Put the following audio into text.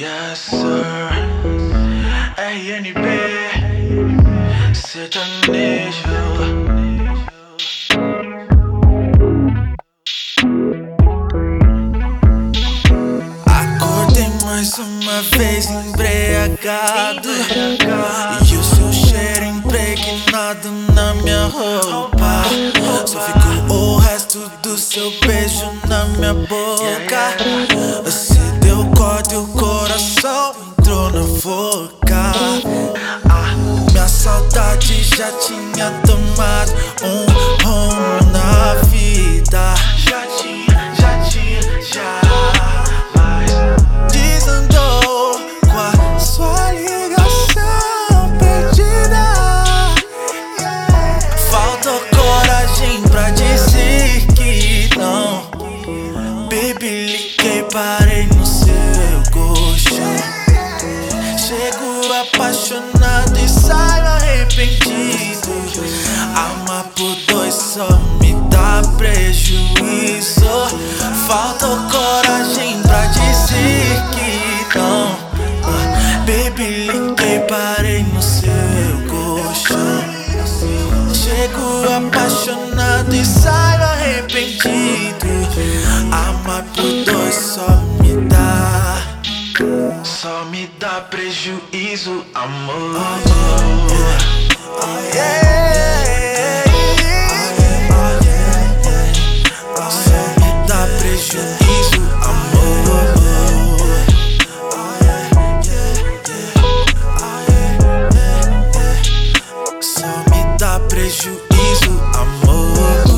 Yes, sir. RNB, sertanejo. Acordei mais uma vez embriagado. E o seu cheiro impregnado na minha roupa. Só ficou o resto do seu beijo na minha boca. Na boca. Minha saudade já tinha tomado um rumo apaixonado e saio arrependido. Amar por dois só me dá prejuízo. Faltou coragem pra dizer que não. Ah, Baby, liguei, parei no seu colchão. Chego apaixonado dá prejuízo, amor. Oh, yeah. Me dá prejuízo, amor. Só me dá prejuízo, amor.